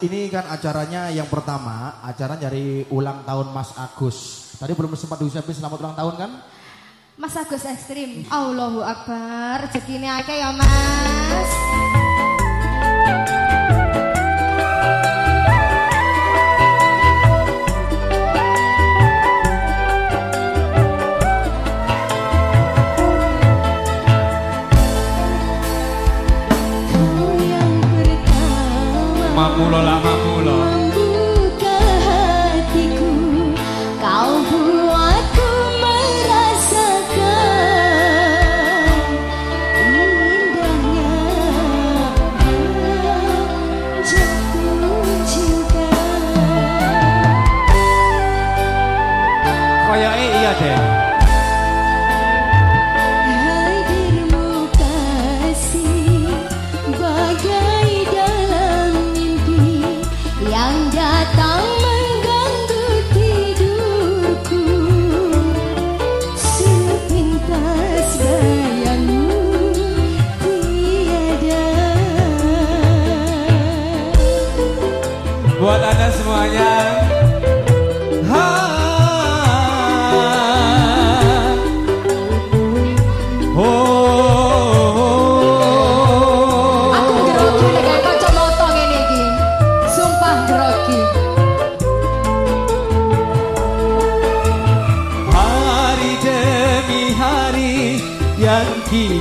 Ini kan acaranya yang pertama, acara dari ulang tahun Mas Agus. Tadi belum sempat diucapin selamat ulang tahun kan? Mas Agus Ekstrim. Allahu Akbar, rezekinya aja ya Mas. membuka hatiku kau buatku merasakan indahnya jatuh cinta. Koyoke iya deh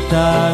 estar.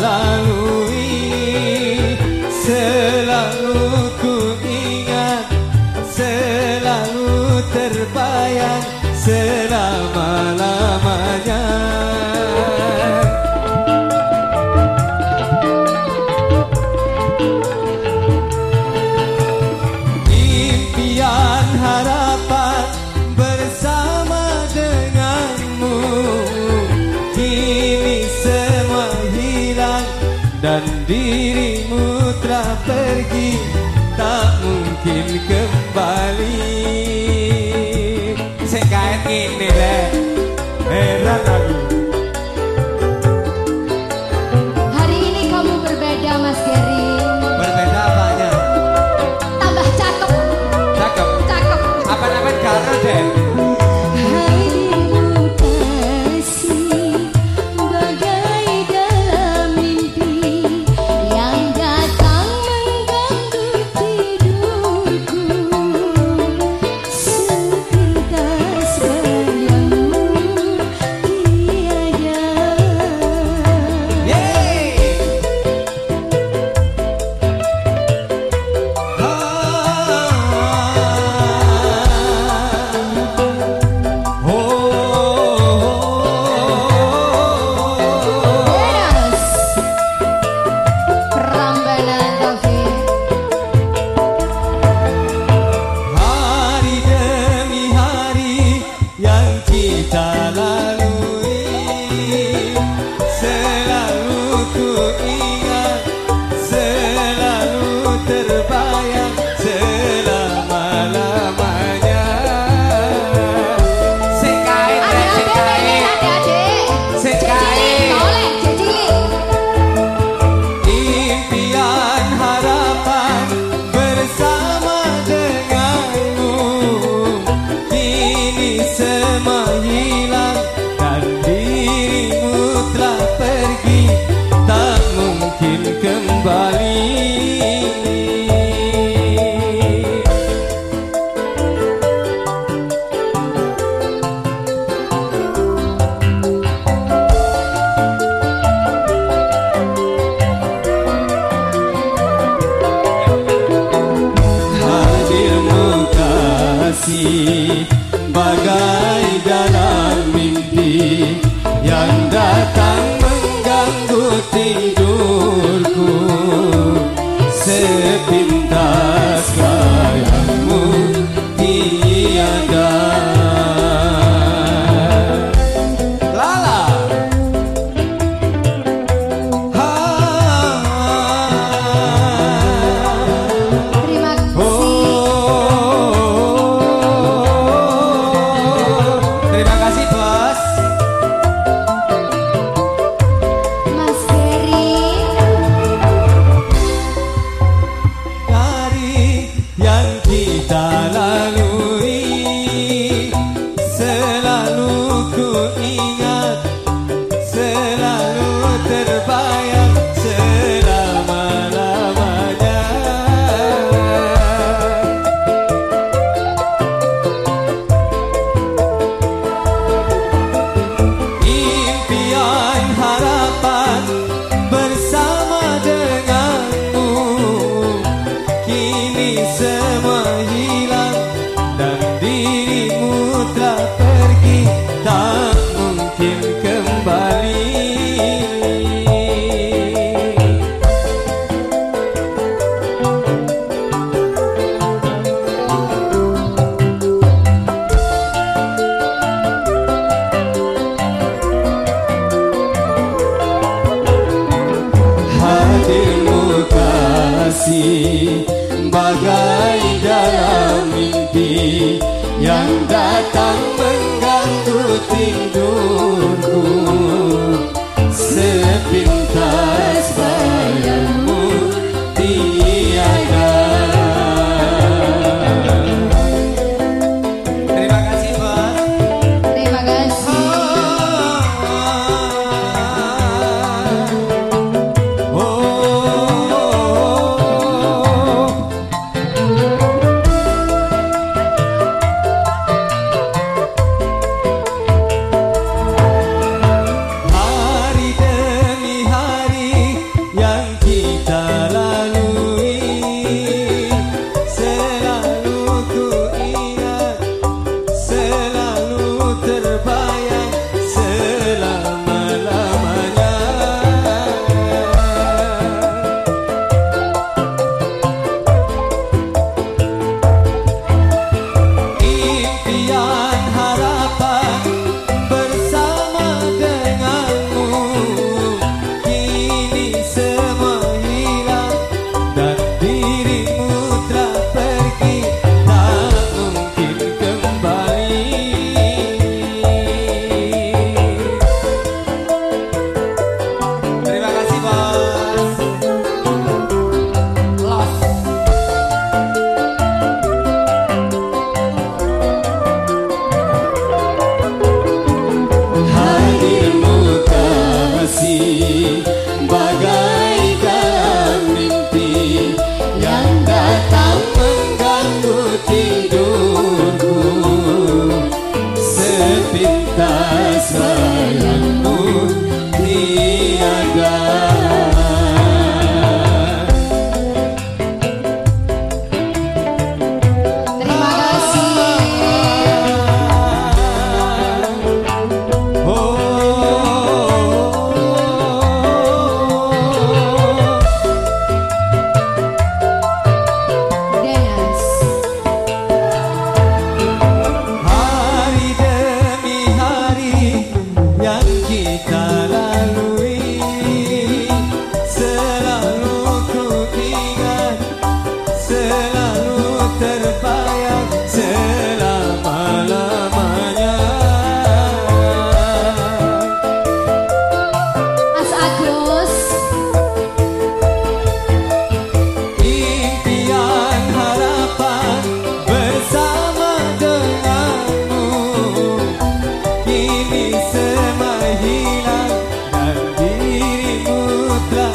love.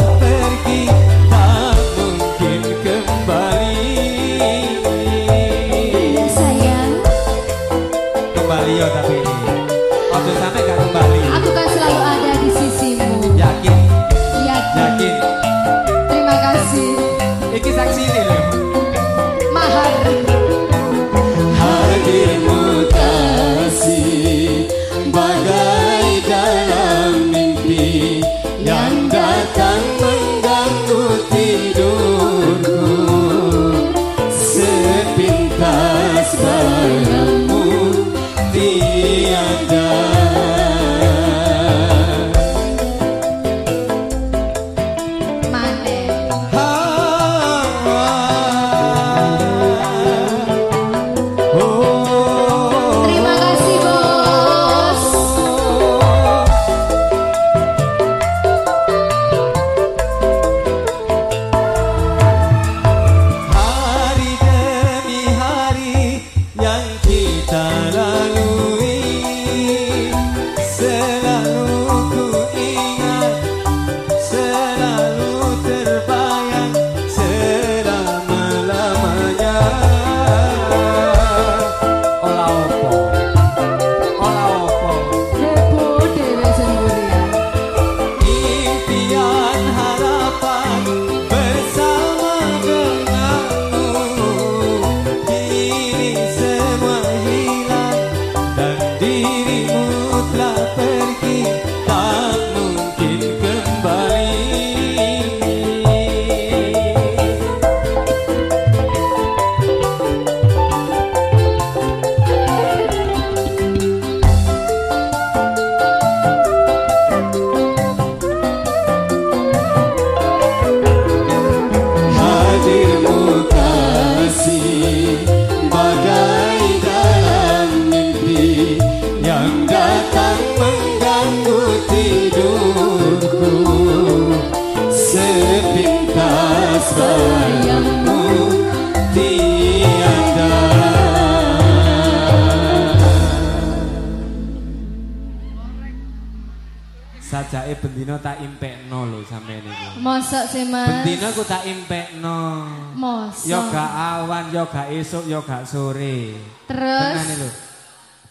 Bendina tak impekno lho sampeyan iki. Mosok sih Mas. Bendina ku tak impekno. Mosok. Yo gak awan, yo gak esuk, yo gak sore. Terus Tenan lho.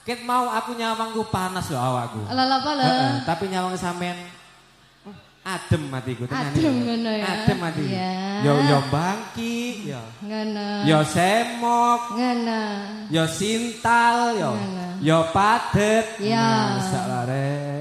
Ket mau aku nyawang ku panas lho awakku. lala apa lho? Tapi nyawang sampean hmm, adem matiku tenan Adem ngono ya. Adem mati. Iya. Yo yo bangki, yo. Ngono. Yo semok, Ngono. yo sintal, yo. Ngono. Yo padet. Ya. Nah.